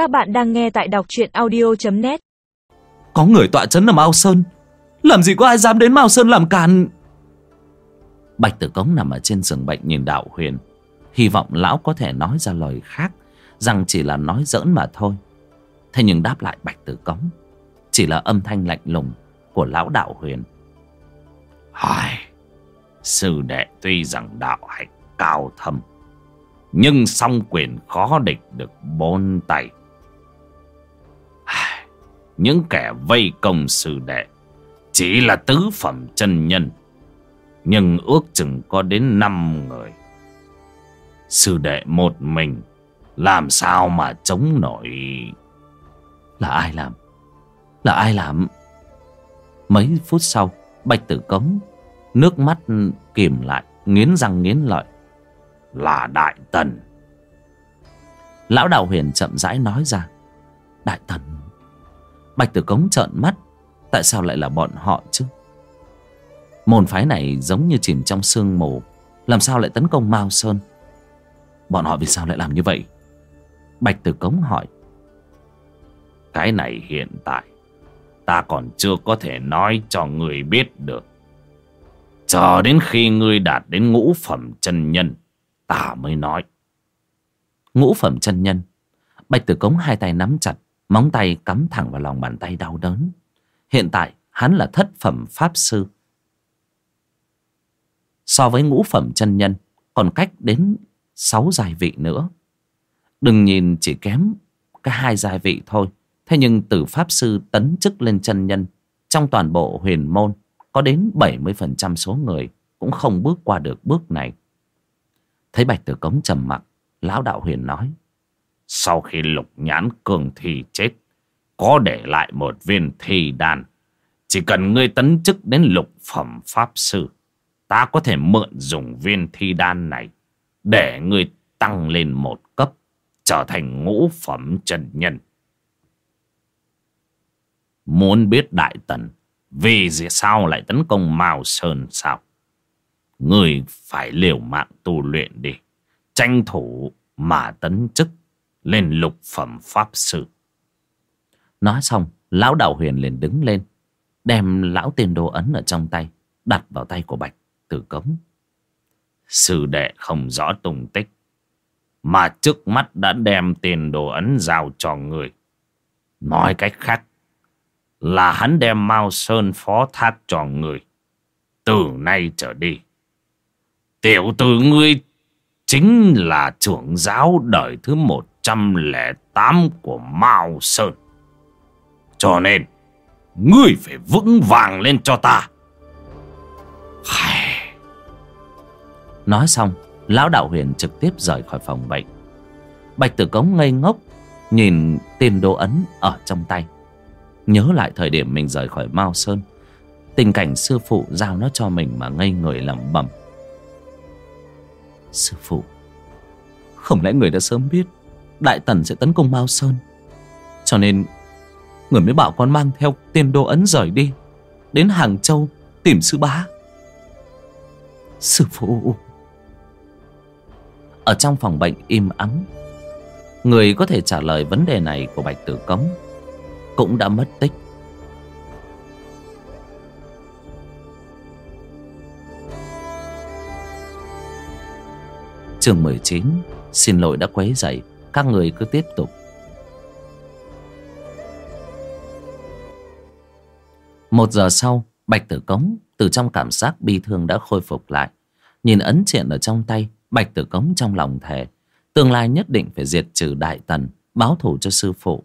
Các bạn đang nghe tại đọc truyện audio.net Có người tọa chấn ở Mao Sơn. Làm gì có ai dám đến Mao Sơn làm càn? Bạch Tử Cống nằm ở trên giường bệnh nhìn đạo huyền. Hy vọng lão có thể nói ra lời khác Rằng chỉ là nói giỡn mà thôi. Thế nhưng đáp lại Bạch Tử Cống Chỉ là âm thanh lạnh lùng Của lão đạo huyền. Hai Sư đệ tuy rằng đạo hạnh cao thâm Nhưng song quyền khó địch được bốn tay. Ai, những kẻ vây công sư đệ. Chỉ là tứ phẩm chân nhân, Nhưng ước chừng có đến năm người. Sư đệ một mình, Làm sao mà chống nổi? Là ai làm? Là ai làm? Mấy phút sau, Bạch Tử Cống, Nước mắt kìm lại, Nghiến răng nghiến lợi. Là Đại Tần. Lão đạo huyền chậm rãi nói ra, Đại Tần. Bạch Tử Cống trợn mắt. Tại sao lại là bọn họ chứ? Môn phái này giống như chìm trong sương mù. Làm sao lại tấn công Mao Sơn? Bọn họ vì sao lại làm như vậy? Bạch Tử Cống hỏi. Cái này hiện tại, Ta còn chưa có thể nói cho người biết được. Chờ đến khi ngươi đạt đến ngũ phẩm chân nhân, Ta mới nói. Ngũ phẩm chân nhân. Bạch Tử Cống hai tay nắm chặt. Móng tay cắm thẳng vào lòng bàn tay đau đớn. Hiện tại, hắn là thất phẩm pháp sư. So với ngũ phẩm chân nhân, Còn cách đến sáu giai vị nữa. Đừng nhìn chỉ kém Cái hai giai vị thôi. Thế nhưng từ pháp sư tấn chức lên chân nhân, Trong toàn bộ huyền môn, Có đến 70% số người Cũng không bước qua được bước này. Thấy Bạch Tử Cống trầm mặc, Lão đạo huyền nói sau khi lục nhãn cường thi chết, Có để lại một viên thi đan. Chỉ cần ngươi tấn chức đến lục phẩm pháp sư, Ta có thể mượn dùng viên thi đan này Để ngươi tăng lên một cấp, Trở thành ngũ phẩm chân nhân. Muốn biết Đại Tần, Vì sao lại tấn công Mao Sơn sao? Người phải liều mạng tu luyện đi, Tranh thủ mà tấn chức. Lên lục phẩm pháp sư. Nói xong, Lão đạo huyền liền đứng lên, Đem lão tiền đồ ấn ở trong tay, Đặt vào tay của Bạch Tử Cống Sư đệ không rõ tung tích, Mà trước mắt đã đem tiền đồ ấn giao cho người. Nói cách khác, Là hắn đem Mao Sơn phó thác cho người. Từ nay trở đi, Tiểu tử ngươi Chính là trưởng giáo đời thứ một. 108 của Mao Sơn. Cho nên, Ngươi phải vững vàng lên cho ta. Nói xong, Lão đạo huyền trực tiếp rời khỏi phòng bệnh. Bạch tử cống ngây ngốc, Nhìn tiền đồ ấn ở trong tay. Nhớ lại thời điểm mình rời khỏi Mao Sơn, Tình cảnh sư phụ giao nó cho mình mà ngây người lẩm bẩm. Sư phụ, Không lẽ người đã sớm biết Đại Tần sẽ tấn công Mao Sơn. Cho nên, Người mới bảo con mang theo tiền đồ ấn rời đi, Đến Hàng Châu Tìm sư bá. Sư phụ. Ở trong phòng bệnh im ắng, Người có thể trả lời vấn đề này của Bạch Tử Cống Cũng đã mất tích. Trường 19 Xin lỗi đã quấy rầy. Các người cứ tiếp tục. Một giờ sau, Bạch Tử Cống từ trong cảm giác bi thương đã khôi phục lại. Nhìn ấn triện ở trong tay, Bạch Tử Cống trong lòng thề, Tương lai nhất định phải diệt trừ Đại Tần, Báo thù cho sư phụ.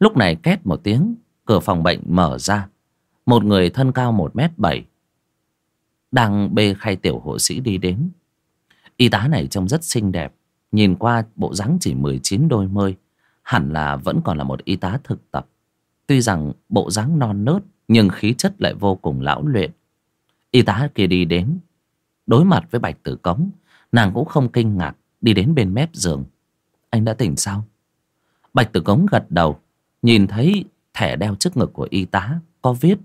Lúc này két một tiếng, Cửa phòng bệnh mở ra. Một người thân cao 1 mét 7 Đang bê khay tiểu hộ sĩ đi đến. Y tá này trông rất xinh đẹp Nhìn qua bộ dáng chỉ 19 đôi mươi, Hẳn là vẫn còn là một y tá thực tập. Tuy rằng bộ dáng non nớt, Nhưng khí chất lại vô cùng lão luyện. Y tá kia đi đến. Đối mặt với Bạch Tử Cống, Nàng cũng không kinh ngạc, Đi đến bên mép giường. Anh đã tỉnh sao? Bạch Tử Cống gật đầu, Nhìn thấy thẻ đeo trước ngực của y tá Có viết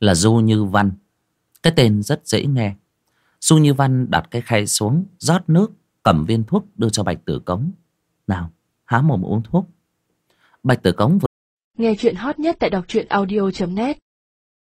Là Du Như Văn. Cái tên rất dễ nghe. Su Như Văn đặt cái khay xuống, rót nước, cầm viên thuốc, đưa cho Bạch Tử Cống. Nào, há mồm uống thuốc. Bạch tử cống vừa Nghe chuyện hot nhất tại đọc truyện audio.net